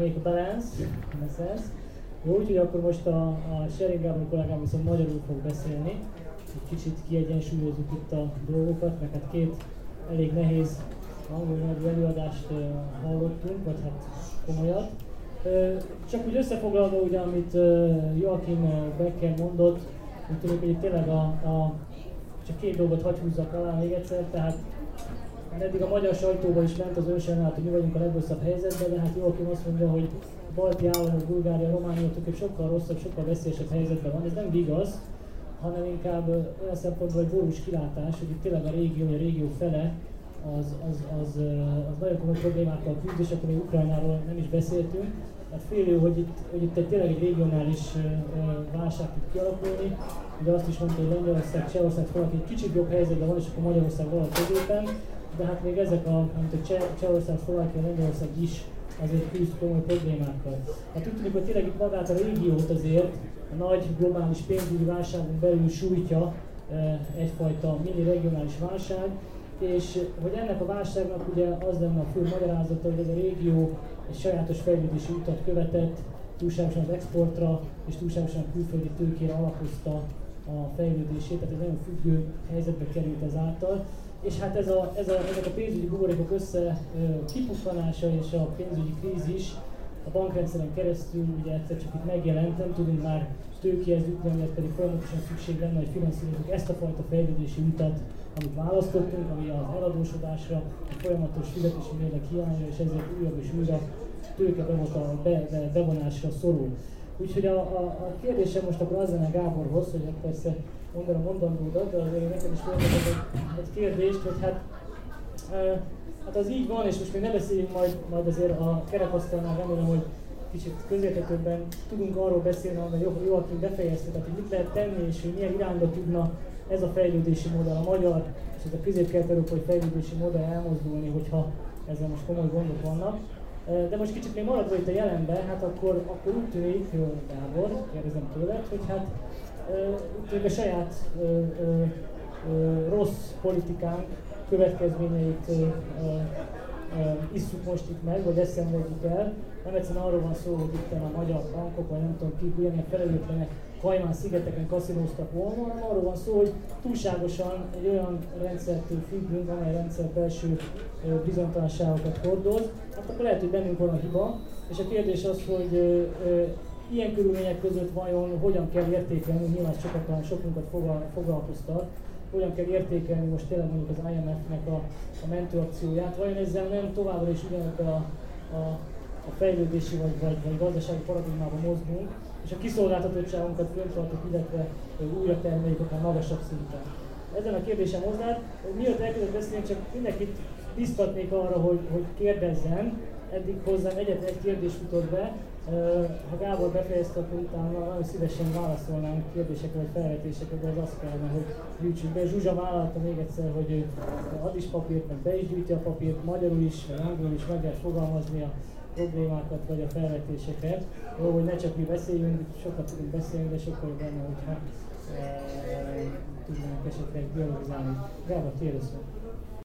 in a sense. Jó, úgyhogy akkor most a, a Sharing Gábor kollégám viszont magyarul fog beszélni. Egy kicsit kiegyensúlyozzuk itt a dolgokat, mert hát két elég nehéz angol nyelvű előadást uh, hallottunk, vagy hát komolyat. Uh, csak úgy összefoglalva, ugye, amit uh, Joachim Becker mondott, úgy tudjuk, hogy tényleg a, a csak két dolgot hagy húzzak alá még egyszer, tehát mert eddig a magyar sajtóban is ment az önsajnálat, hogy mi vagyunk a legrosszabb helyzetben, de hát Joachim azt mondja, hogy a balti államok, Bulgária, Románia hogy sokkal rosszabb, sokkal veszélyesebb helyzetben van. Ez nem igaz, hanem inkább olyan szempontból egy valós kilátás, hogy itt tényleg a régió, a régió fele az, az, az, az nagyon komoly problémákkal küzd, és akkor még Ukrajnáról nem is beszéltünk. Hát félő, hogy itt, hogy itt egy, tényleg egy regionális válság tud kialakulni. Ugye azt is mondta, hogy Lengyelország, Csehország, valaki egy kicsit jobb helyzetben van, és akkor Magyarország valahol középen de hát még ezek a, mint a Cseh, Csehország, Szlovákia, Lengyelország is azért küzd komoly problémákkal. Hát úgy tűnik, hogy tényleg itt magát a régiót azért a nagy globális pénzügyi válságon belül sújtja e, egyfajta mini regionális válság, és hogy ennek a válságnak ugye az lenne a fő magyarázata, hogy ez a régió egy sajátos fejlődési utat követett, túlságosan az exportra és túlságosan a külföldi tőkére alapozta a fejlődését, tehát egy nagyon függő helyzetbe került ezáltal és hát ez a, ez a, ezek a pénzügyi buborékok össze kipukkanása és a pénzügyi krízis a bankrendszeren keresztül ugye egyszer csak itt megjelent, nem tudunk már tőkéhez jutni, amiért pedig folyamatosan szükség lenne, hogy finanszírozunk ezt a fajta fejlődési utat, amit választottunk, ami az eladósodásra, a folyamatos fizetési mérleg hiányra, és ezért újabb és újra tőke be, be, bevonásra szorul. Úgyhogy a, a, a kérdésem most akkor az lenne Gáborhoz, hogy hát persze mondani a mondandódat, de azért nekem is föltettek egy, egy kérdést, hogy hát, e, hát az így van, és most még ne beszéljünk majd, majd azért a kerekasztalnál, remélem, hogy kicsit közérthetőbben tudunk arról beszélni, jó aki befejezte, tehát hogy mit lehet tenni, és hogy milyen irányba tudna ez a fejlődési modell, a magyar és ez a közép-kelet-európai fejlődési modell elmozdulni, hogyha ezzel most komoly gondok vannak. De most kicsit még maradva itt a jelenben, hát akkor, akkor úgy tűnik, Gábor, kérdezem tőled, hogy hát uh, a saját uh, uh, rossz politikánk következményeit uh, uh, isszuk most itt meg, vagy ezt szenvedjük el. Nem egyszerűen arról van szó, hogy itt a magyar bankok, vagy nem tudom kik, ilyenek felelőtlenek Kajmán szigeteken kaszinóztak volna, hanem arról van szó, hogy túlságosan egy olyan rendszertől függünk, amely rendszer belső bizonytalanságokat hordoz, hát akkor lehet, hogy bennünk van a hiba, és a kérdés az, hogy ilyen körülmények között vajon hogyan kell értékelni, nyilván sokat, sokunkat foglalkoztat, hogyan kell értékelni most tényleg mondjuk az IMF-nek a, a mentőakcióját, vajon ezzel nem továbbra is ugyanebben a, a, a fejlődési vagy, vagy, vagy gazdasági paradigmában mozgunk, és a kiszolgáltatottságunkat föntartjuk, illetve újra termeljük akár magasabb szinten. Ezen a kérdésem hozzád, miatt elkezdett beszélni, csak mindenkit biztatnék arra, hogy, hogy kérdezzen, eddig hozzám egyetlen egy kérdés futott be, ha Gábor befejezte, akkor utána nagyon szívesen válaszolnánk kérdésekre vagy felvetésekre, de ez azt kellene, hogy gyűjtsük be. Zsuzsa vállalta még egyszer, hogy ő ad is papírt, meg be is gyűjti a papírt, magyarul is, angolul is meg lehet fogalmazni a problémákat vagy a felvetéseket. Jó, hogy ne csak mi beszéljünk, sokat tudunk beszélni, de sokkal jobb benne, hogyha e, tudnánk esetleg dialogizálni. Gábor, kérdezz